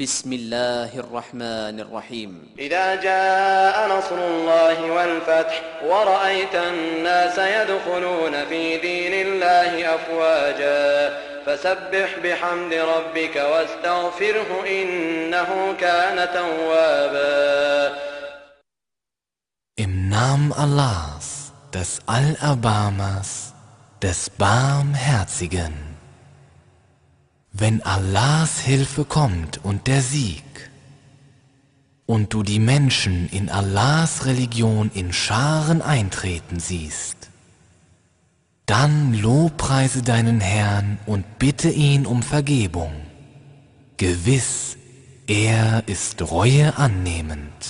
بسم الله الرحمن الرحيم. إذا جاء نصر الله والفتح ورأيت الناس يدخلون في دين الله أفواجا. فسبح بحمد ربك واستغفره إنه كان توابا. Im Namen Allahs, des Allerbarmers, des Barmherzigen. Wenn Allahs Hilfe kommt und der Sieg, und du die Menschen in Allahs Religion in Scharen eintreten siehst, dann lobpreise deinen Herrn und bitte ihn um Vergebung. Gewiss, er ist Reue annehmend.